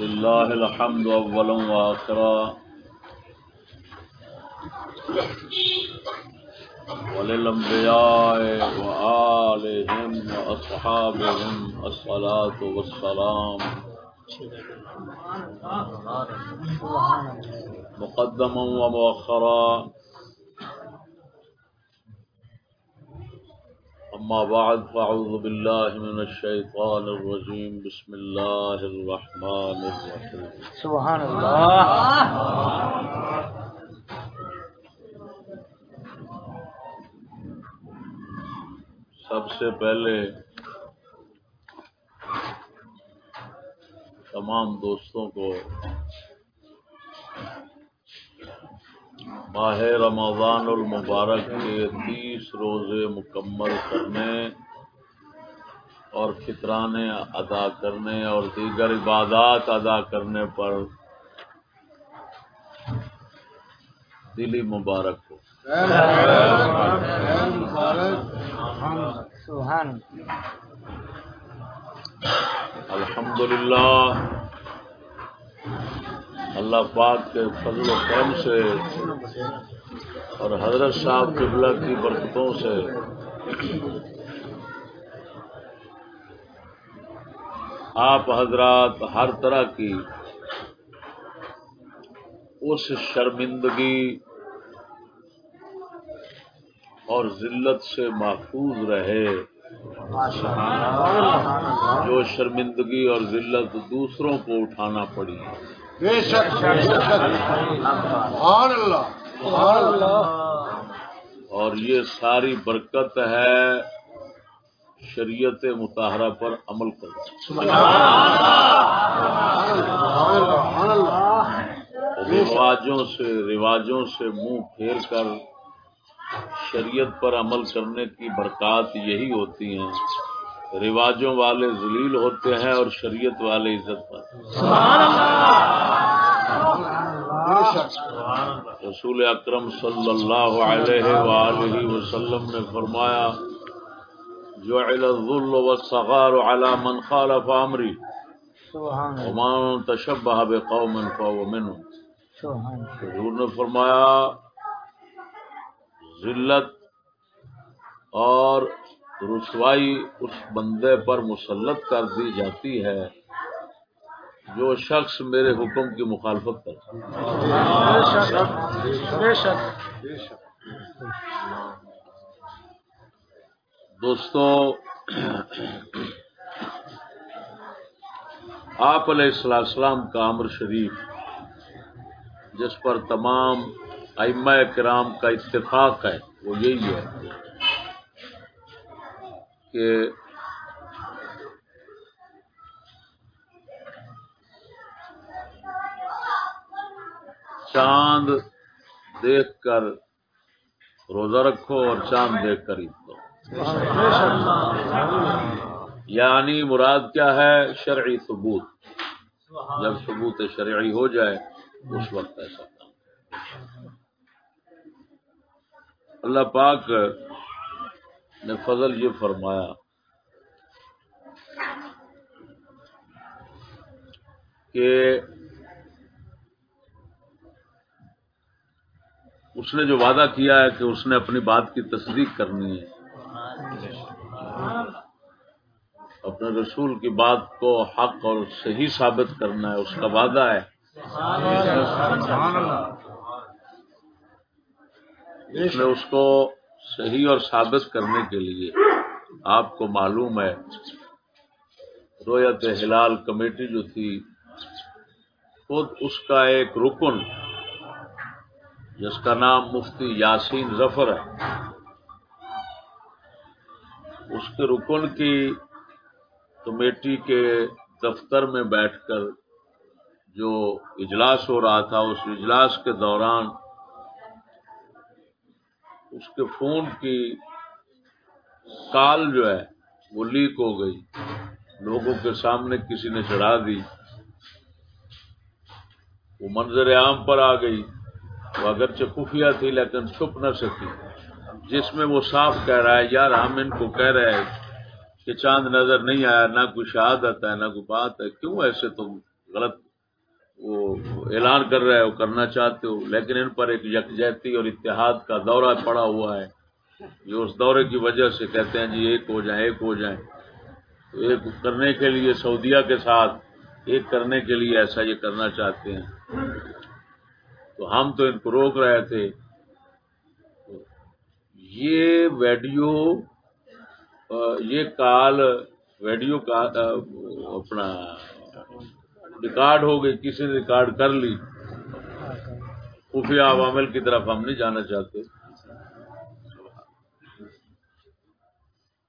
لله الحمد اولا واخرا وللانبياء وآلهم واصحابهم الصلاة والسلام. مقدما ومؤخرا. أما بعد فأعوذ بالله من الشيطان الرجيم. بسم الله الرحمن الرحيم. سبحان اللہ سب سے پہلے تمام دوستوں کو ماہ رمضان المبارک کے تیس روزے مکمل کرنے اور فطرانے ادا کرنے اور دیگر عبادات ادا کرنے پر دلی مبارک ہو۔ سبحان الحمدللہ۔ اللہ پاک کے فضل و کرم سے اور حضرت صاحب قبلہ کی برکتوں سے آپ حضرات ہر طرح کی اس شرمندگی اور ذلت سے محفوظ رہے جو شرمندگی اور ذلت دوسروں کو اٹھانا پڑی۔ بے شک سبحان اللہ. سبحان اللہ. اور یہ ساری برکت ہے شریعت مطالعہ پر عمل کرنا۔ رواجوں سے رواجوں سے منہ پھیر کر شریعت پر عمل کرنے کی برکات یہی ہوتی ہیں۔ رواجوں والے ذلیل ہوتے ہیں اور شریعت والے عزت پر رسول اکرم صلی اللہ علیہ وآلہ وسلم نے فرمایا جو الذل والصغار على من خالف امری سبحان اللہ ومن تشبہ بقوم فهو منهم۔ حضور نے فرمایا، ذلت اور رسوائی اس بندے پر مسلط کر دی جاتی ہے جو شخص میرے حکم کی مخالفت کرتا دوستو، آپ علیہ السلام السلام کا امر شریف، جس پر تمام ائمہ کرام کا اتفاق ہے، وہ یہی ہے۔ کہ چاند دیکھ کر روزہ رکھو اور چاند دیکھ کر عید کرو۔ یعنی مراد کیا ہے؟ شرعی ثبوت۔ جب ثبوت شرعی ہو جائے، اس وقت ایسا کام۔ اللہ پاک نے فضل یہ فرمایا کہ اس نے جو وعدہ کیا ہے کہ اس نے اپنی بات کی تصدیق کرنی ہے، اپنے رسول کی بات کو حق اور صحیح ثابت کرنا ہے، اس کا وعدہ ہے۔ اس نے اس کو صحیح اور ثابت کرنے کے لیے آپ کو معلوم ہے، رویت ہلال کمیٹی جو تھی خود اس کا ایک رکن، جس کا نام مفتی یاسین ظفر ہے، اس کے رکن کی کمیٹی کے دفتر میں بیٹھ کر جو اجلاس ہو رہا تھا، اس اجلاس کے دوران اس کے فون کی کال جو ہے وہ لیک ہو گئی۔ لوگوں کے سامنے کسی نے چڑھا دی۔ وہ منظر عام پر آ گئی۔ وہ اگرچہ خفیہ تھی لیکن چھپ نہ سکی۔ جس میں وہ صاف کہہ رہا ہے، یار، ہم ان کو کہہ رہے ہیں کہ چاند نظر نہیں آیا، نہ کوئی شہادت ہے، نہ کوئی بات ہے، کیوں ایسے تم غلط وہ اعلان کر رہے ہو کرنا چاہتے ہو۔ لیکن ان پر ایک یکجہتی اور اتحاد کا دورہ پڑا ہوا ہے۔ جو اس دورے کی وجہ سے کہتے ہیں جی ایک ہو جائیں، ایک ہو جائیں۔ تو ایک کرنے کے لیے سعودیہ کے ساتھ ایک کرنے کے لیے ایسا یہ کرنا چاہتے ہیں۔ تو ہم تو ان کو روک رہے تھے۔ یہ ویڈیو، یہ کال، ویڈیو کا، اپنا ریکارڈ ہو گئی کسی نے ریکارڈ کر لی۔ خفیہ عوامل کی طرف ہم نہیں جانا چاہتے۔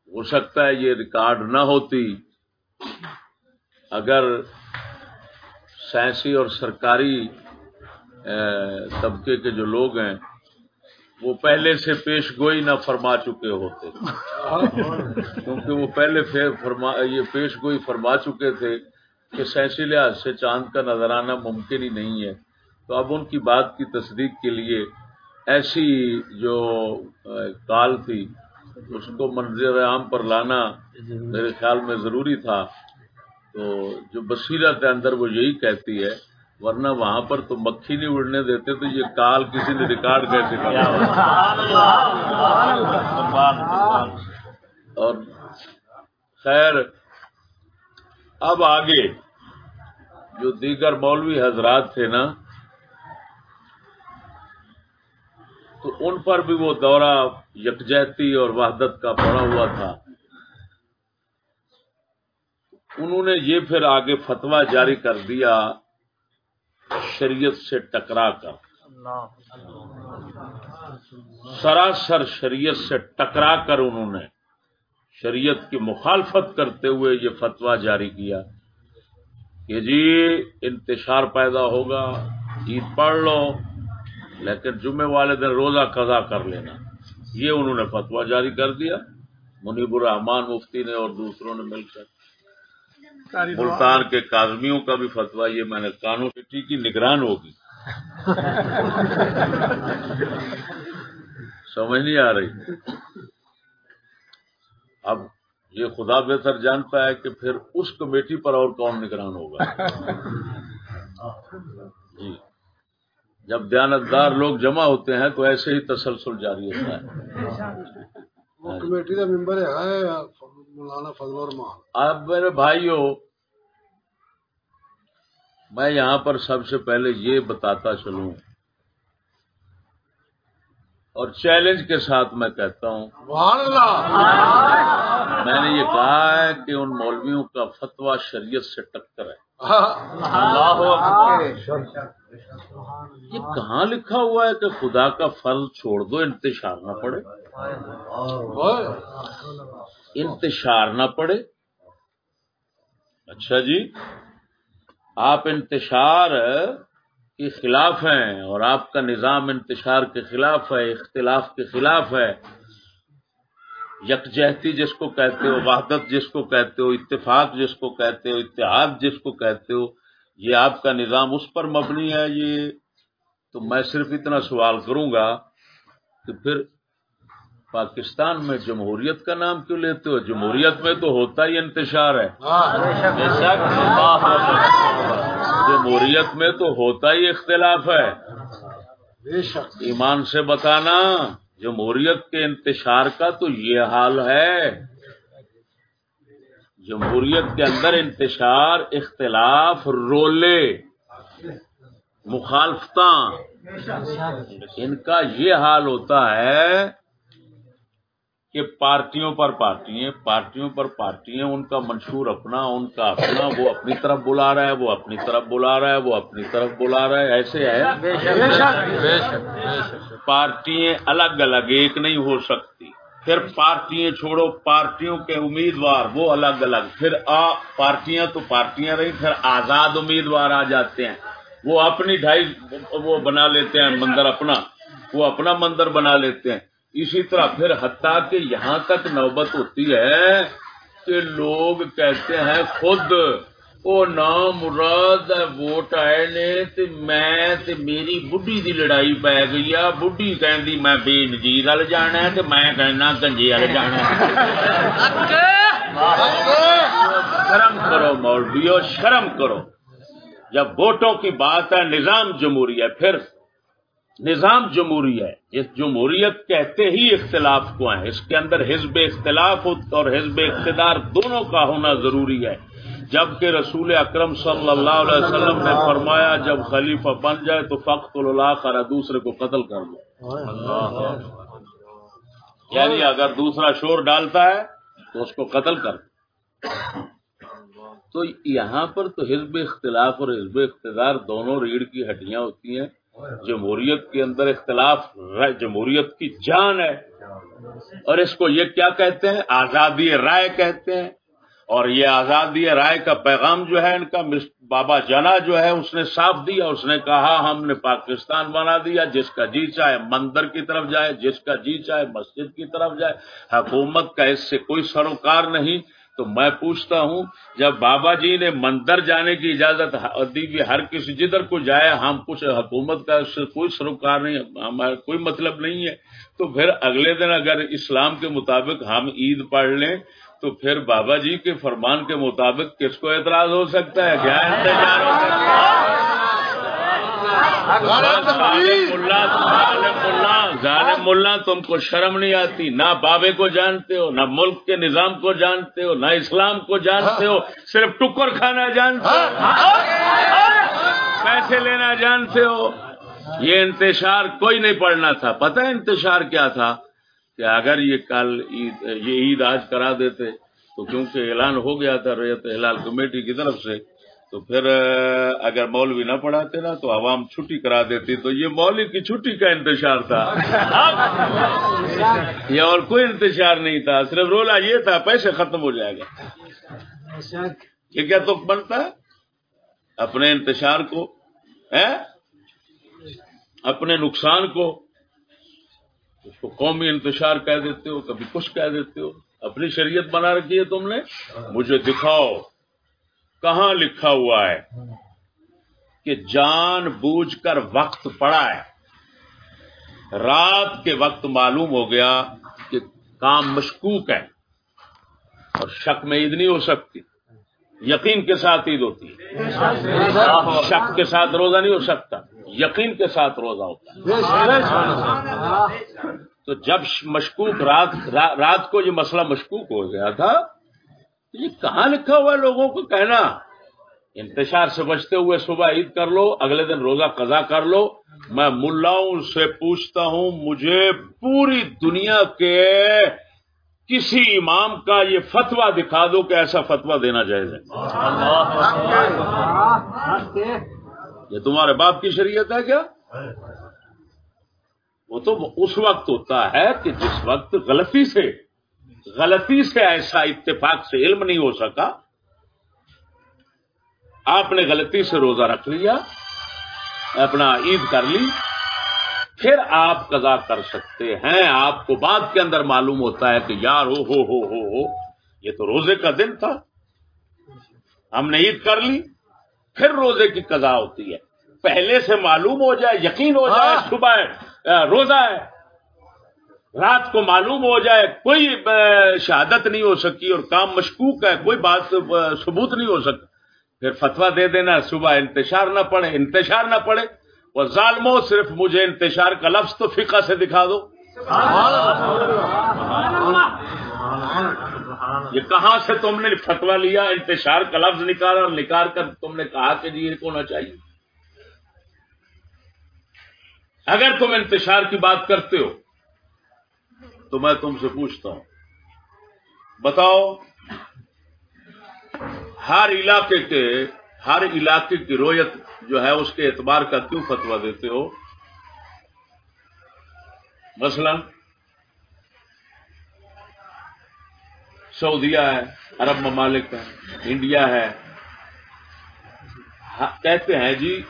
ہو سکتا ہے یہ ریکارڈ نہ ہوتی۔ اگر سائنسی اور سرکاری طبقے کے جو لوگ ہیں، وہ پہلے سے پیش گوئی نہ فرما چکے ہوتے۔ کیونکہ وہ پہلے فرما، یہ پیش گوئی فرما چکے تھے۔ کہ سینسی لحاظ سے چاند کا نظر آنا ممکن ہی نہیں ہے۔ تو اب ان کی بات کی تصدیق کے لیے ایسی جو کال تھی، اس کو منظر عام پر لانا میرے خیال میں ضروری تھا۔ تو جو بصیرت ہے اندر وہ یہی کہتی ہے، ورنہ وہاں پر تو مکھی نہیں اڑنے دیتے تو یہ کال کسی نے ریکارڈ کیسے کیا اور خیر اب آگے جو دیگر مولوی حضرات تھے نا تو ان پر بھی وہ دورہ یکجہتی اور وحدت کا پڑا ہوا تھا۔ انہوں نے یہ پھر آگے فتوا جاری کر دیا شریعت سے ٹکرا کر۔ سراسر شریعت سے ٹکرا کر انہوں نے۔ شریعت کی مخالفت کرتے ہوئے یہ فتوا جاری کیا کہ جی انتشار پیدا ہوگا عید پڑھ لو لیکن جمعے والے دن روزہ قضا کر لینا۔ یہ انہوں نے فتوا جاری کر دیا۔ منیب الرحمان مفتی نے اور دوسروں نے مل کر۔ ملتان کے کاظمیوں کا بھی فتوا یہ میں نے قانون سٹی کی نگران ہوگی۔ سمجھ نہیں آ رہی۔ اب یہ خدا بہتر جانتا ہے کہ پھر اس کمیٹی پر اور کون نگران ہوگا۔ جی۔ جب دیانتدار لوگ جمع ہوتے ہیں تو ایسے ہی تسلسل جاری ہوتا ہے۔ کمیٹی کا ممبر ہے مولانا فضل الرحمان اب میرے بھائیوں میں یہاں پر سب سے پہلے یہ بتاتا چلوں۔ اور چیلنج کے ساتھ میں کہتا ہوں میں نے یہ کہا ہے کہ ان مولویوں کا فتویٰ شریعت سے ٹکر ہے۔ یہ کہاں لکھا ہوا ہے کہ خدا کا پھل چھوڑ دو انتشار نہ پڑے؟ انتشار نہ پڑے؟ اچھا جی آپ انتشار کے خلاف ہیں اور آپ کا نظام انتشار کے خلاف ہے اختلاف کے خلاف ہے۔ یکجہتی جس کو کہتے ہو وحدت جس کو کہتے ہو اتفاق جس کو کہتے ہو اتحاد جس کو کہتے ہو یہ آپ کا نظام اس پر مبنی ہے۔ یہ تو میں صرف اتنا سوال کروں گا کہ پھر پاکستان میں جمہوریت کا نام کیوں لیتے ہو؟ جمہوریت میں تو ہوتا ہی انتشار ہے۔ جمہوریت میں تو ہوتا ہی اختلاف ہے۔ ایمان سے بتانا جمہوریت کے انتشار کا تو یہ حال ہے۔ جمہوریت کے اندر انتشار اختلاف رولے مخالفت ان کا یہ حال ہوتا ہے کہ پارٹیوں پر پارٹی پارٹیوں پر پارٹی ان کا منشور اپنا ان کا اپنا وہ اپنی طرف بلا رہا ہے وہ اپنی طرف بلا رہا ہے وہ اپنی طرف بلا رہا ہے ایسے ہے پارٹی الگ الگ ایک نہیں ہو سکتی۔ پھر پارٹیاں چھوڑو پارٹیوں کے امیدوار وہ الگ الگ۔ پھر آ پارٹیاں تو پارٹیاں رہی پھر آزاد امیدوار آ جاتے ہیں۔ وہ اپنی ڈھائی وہ بنا لیتے ہیں مندر اپنا۔ وہ اپنا مندر بنا لیتے ہیں۔ اسی طرح پھر حتیٰ کہ یہاں تک نوبت ہوتی ہے کہ لوگ کہتے ہیں خود، او نام مراد ووٹ آئے نے، تے میں تے میری بڈھی دی لڑائی پی گئی آ، بڈھی کہندی میں بے نظیر وال جانا تے میں کہنا گنجے وال جانا شرم کرو مولویو، شرم کرو۔ جب ووٹوں کی بات ہے، نظام جمہوری ہے، پھر نظام جمہوری ہے۔ اس جمہوریت کہتے ہی اختلاف کو ہیں۔ اس کے اندر حزب اختلاف اور حزب اقتدار دونوں کا ہونا ضروری ہے۔ جبکہ رسول اکرم صلی اللہ علیہ وسلم نے فرمایا، جب خلیفہ بن جائے تو فخت اللہ کرا دوسرے کو قتل کر دو۔ یعنی اگر دوسرا شور ڈالتا ہے تو اس کو قتل کر تو یہاں پر تو حزب اختلاف اور حزب اقتدار دونوں ریڑھ کی ہڈیاں ہوتی ہیں۔ جمہوریت کے اندر اختلاف جمہوریت کی جان ہے۔ اور اس کو یہ کیا کہتے ہیں؟ آزادی رائے کہتے ہیں۔ اور یہ آزادی رائے کا پیغام جو ہے، ان کا بابا جنا جو ہے، اس نے صاف دیا، اس نے کہا، ہم نے پاکستان بنا دیا، جس کا جی چاہے مندر کی طرف جائے، جس کا جی چاہے مسجد کی طرف جائے۔ حکومت کا اس سے کوئی سروکار نہیں۔ تو میں پوچھتا ہوں، جب بابا جی نے مندر جانے کی اجازت دی کہ ہر کسی جدھر کو جائے، ہم کچھ حکومت کا کوئی سروکار نہیں ہمارا کوئی مطلب نہیں ہے۔ تو پھر اگلے دن اگر اسلام کے مطابق ہم عید پڑھ لیں، تو پھر بابا جی کے فرمان کے مطابق کس کو اعتراض ہو سکتا ہے؟ کیا انتظار ہو سکتا ہے؟ ظالم ملا تم کو شرم نہیں آتی، نہ بابے کو جانتے ہو، نہ ملک کے نظام کو جانتے ہو، نہ اسلام کو جانتے ہو، صرف ٹکر کھانا جانتے ہو، پیسے لینا جانتے ہو۔ یہ انتشار کوئی نہیں پڑھنا تھا۔ پتہ انتشار کیا تھا؟ کہ اگر یہ کل عید، یہ عید آج کرا دیتے، تو کیونکہ اعلان ہو گیا تھا ریت ہلال کمیٹی کی طرف سے تو پھر اگر مولوی نہ پڑھاتے نا تو عوام چھٹی کرا دیتی، تو یہ مولوی کی چھٹی کا انتشار تھا۔ یہ اور کوئی انتشار نہیں تھا، صرف رولا یہ تھا، پیسے ختم ہو جائے گا۔ یہ کیا تو بنتا؟ ہے اپنے انتشار کو اپنے نقصان کو۔ اس کو قومی انتشار کہہ دیتے ہو، کبھی کچھ کہہ دیتے ہو۔ اپنی شریعت بنا رکھی ہے تم نے؟ مجھے دکھاؤ۔ کہاں لکھا ہوا ہے کہ جان بوجھ کر وقت پڑا ہے۔ رات کے وقت معلوم ہو گیا کہ کام مشکوک ہے اور شک میں عید نہیں ہو سکتی۔ یقین کے ساتھ عید ہوتی ہے۔ شک کے ساتھ روزہ نہیں ہو سکتا۔ یقین کے ساتھ روزہ ہوتا ہے۔ تو جب مشکوک رات رات کو یہ مسئلہ مشکوک ہو گیا تھا یہ کہاں لکھا ہوا ہے لوگوں کو کہنا؟ انتشار سے بچتے ہوئے صبح عید کر لو، اگلے دن روزہ قضا کر لو۔ میں ملاؤں سے پوچھتا ہوں، مجھے پوری دنیا کے کسی امام کا یہ فتوا دکھا دو کہ ایسا فتوا دینا جائز ہے۔ یہ تمہارے باپ کی شریعت ہے کیا؟ وہ تو اس وقت ہوتا ہے کہ جس وقت غلطی سے غلطی سے ایسا اتفاق سے علم نہیں ہو سکا۔ آپ نے غلطی سے روزہ رکھ لیا اپنا عید کر لی پھر آپ قضا کر سکتے ہیں۔ آپ کو بعد کے اندر معلوم ہوتا ہے کہ یار ہو ہو ہو ہو ہو یہ تو روزے کا دن تھا۔ ہم نے عید کر لی پھر روزے کی قضا ہوتی ہے۔ پہلے سے معلوم ہو جائے یقین ہو جائے ہاں۔ صبح روزہ ہے۔ رات کو معلوم ہو جائے، کوئی شہادت نہیں ہو سکی اور کام مشکوک ہے، کوئی بات ثبوت نہیں ہو سکتا پھر فتوا دے دینا، صبح انتشار نہ پڑے انتشار نہ پڑے وہ ظالمو، صرف مجھے انتشار کا لفظ تو فقہ سے دکھا دو۔ یہ کہاں سے تم نے فتوا لیا؟ انتشار کا لفظ نکالا اور نکال کر تم نے کہا کہ جی کو ہونا چاہیے۔ اگر تم انتشار کی بات کرتے ہو تو میں تم سے پوچھتا ہوں۔ بتاؤ، ہر علاقے کے، ہر علاقے کی رویت جو ہے، اس کے اعتبار کا کیوں فتوا دیتے ہو؟ مثلا، سعودیہ ہے، عرب ممالک ہے، انڈیا ہے۔ ہاں، کہتے ہیں جی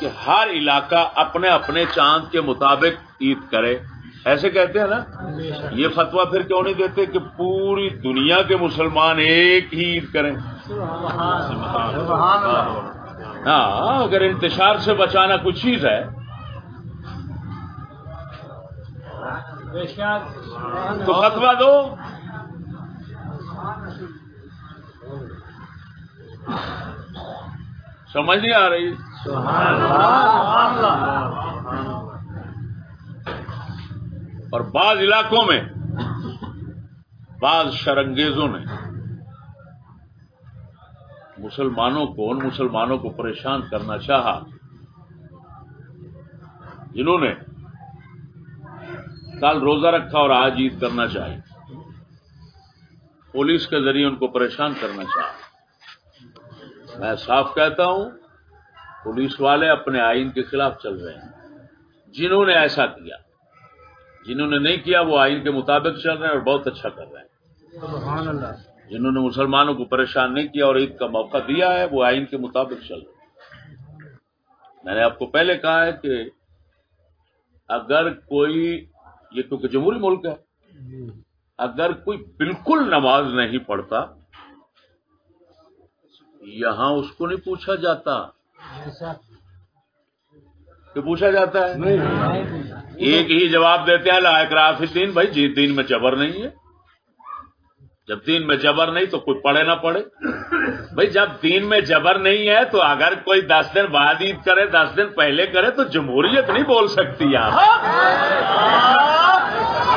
کہ ہر علاقہ اپنے اپنے چاند کے مطابق عید کرے۔ ایسے کہتے ہیں نا یہ فتوا پھر کیوں نہیں دیتے کہ پوری دنیا کے مسلمان ایک ہی عید کریں؟ ہاں اگر انتشار سے بچانا کچھ چیز ہے۔ تو فتوا دو۔ سمجھ نہیں آ رہی۔ اور بعض علاقوں میں، بعض شرنگیزوں نے مسلمانوں کو، ان مسلمانوں کو پریشان کرنا چاہا۔ جنہوں نے کل روزہ رکھا اور آج عید کرنا چاہی۔ پولیس کے ذریعے ان کو پریشان کرنا چاہا۔ میں صاف کہتا ہوں پولیس والے اپنے آئین کے خلاف چل رہے ہیں۔ جنہوں نے ایسا کیا جنہوں نے نہیں کیا وہ آئین کے مطابق چل رہے ہیں اور بہت اچھا کر رہے ہیں۔ سبحان اللہ۔ جنہوں نے مسلمانوں کو پریشان نہیں کیا اور عید کا موقع دیا ہے وہ آئین کے مطابق چل رہے ہیں۔ میں نے آپ کو پہلے کہا ہے کہ اگر کوئی یہ کیونکہ جمہوری ملک ہے اگر کوئی بالکل نماز نہیں پڑھتا یہاں اس کو نہیں پوچھا جاتا کہ پوچھا جاتا ہے؟ ایک ہی جواب دیتے ہیں لائق راف دین بھائی جی دین میں جبر نہیں ہے۔ جب دین میں جبر نہیں تو کوئی پڑھے نہ پڑھے۔ بھائی جب دین میں جبر نہیں ہے تو اگر کوئی دس دن بعد عید کرے دس دن پہلے کرے تو جمہوریت نہیں بول سکتی آپ کیا بات ہے سبحان اللہ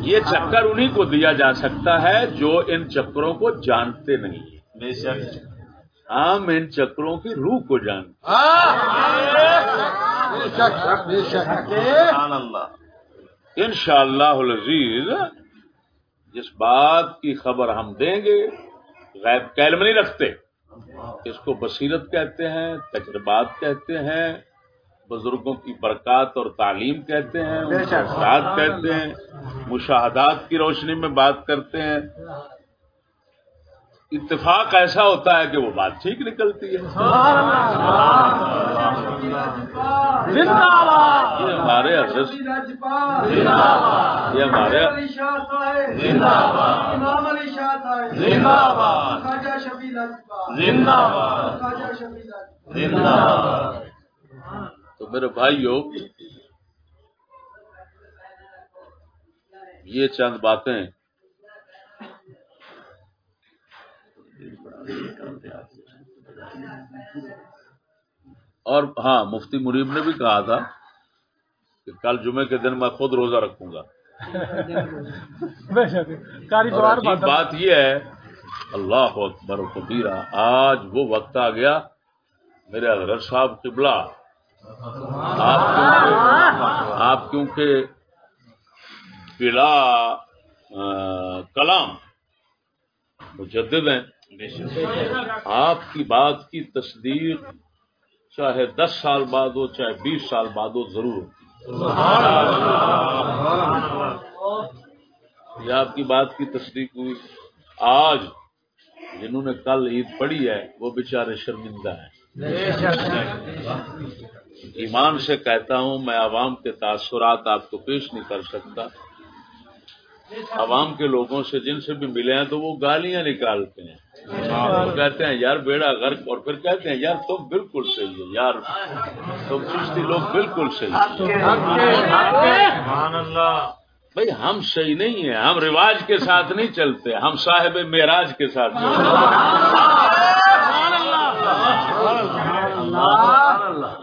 یہ چکر انہیں کو دیا جا سکتا ہے جو ان چکروں کو جانتے نہیں ہیں۔ بے شک۔ ہم ان چکروں کی روح کو جانتے بے شک بے شک۔ سبحان اللہ۔ ان شاء اللہ عزیز جس بات کی خبر ہم دیں گے غیب کا علم نہیں رکھتے۔ اس کو بصیرت کہتے ہیں تجربات کہتے ہیں بزرگوں کی برکات اور تعلیم کہتے ہیں اثرات کہتے ہیں مشاہدات کی روشنی میں بات کرتے ہیں۔ اتفاق ایسا ہوتا ہے کہ وہ بات ٹھیک نکلتی ہے۔ یہ ہمارے حضرت یہ ہمارے زندہ باد زندہ باد زندہ باد تو میرے بھائیوں یہ چند باتیں۔ اور ہاں مفتی مریم نے بھی کہا تھا کہ کل جمعے کے دن میں خود روزہ رکھوں گا۔ بات یہ ہے اللہ اکبر و کبیرہ آج وہ وقت آ گیا میرے حضرت صاحب قبلہ۔ آپ کیونکہ آپ کیونکہ بلا کلام مجدد ہیں۔ آپ کی بات کی تصدیق چاہے دس سال بعد ہو، چاہے بیس سال بعد ہو، ضرور ہوتی یہ آپ کی بات کی تصدیق ہوئی۔ آج جنہوں نے کل عید پڑھی ہے، وہ بیچارے شرمندہ ہیں۔ ایمان سے کہتا ہوں، میں عوام کے تاثرات آپ کو پیش نہیں کر سکتا۔ عوام کے لوگوں سے جن سے بھی ملے ہیں تو وہ گالیاں نکالتے ہیں۔ کہتے ہیں، یار بیڑا غرق، اور پھر کہتے ہیں، یار تم بالکل صحیح ہے یار تم چشتی لوگ بالکل صحیح بھائی ہم صحیح نہیں ہیں، ہم رواج کے ساتھ نہیں چلتے، ہم صاحب معراج کے ساتھ چلتے۔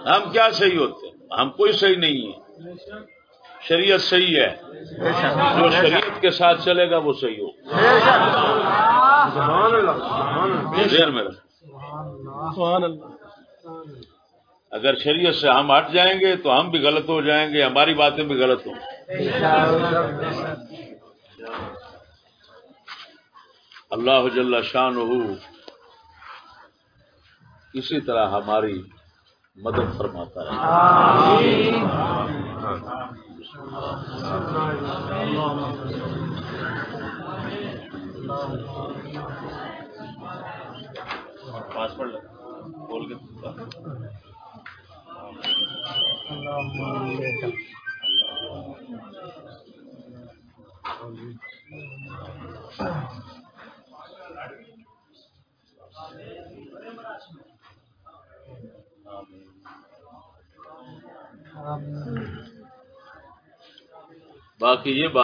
ہم کیا صحیح ہوتے ہیں؟ ہم کوئی صحیح نہیں ہے شریعت صحیح ہے۔ جو شریعت کے ساتھ چلے گا وہ صحیح ہو اگر شریعت سے ہم ہٹ جائیں گے تو ہم بھی غلط ہو جائیں گے، ہماری باتیں بھی غلط ہوں۔ اللہ جل شان اسی طرح ہماری مدد فرماتا ہے۔ پاسورڈ بول کے باقی یہ بات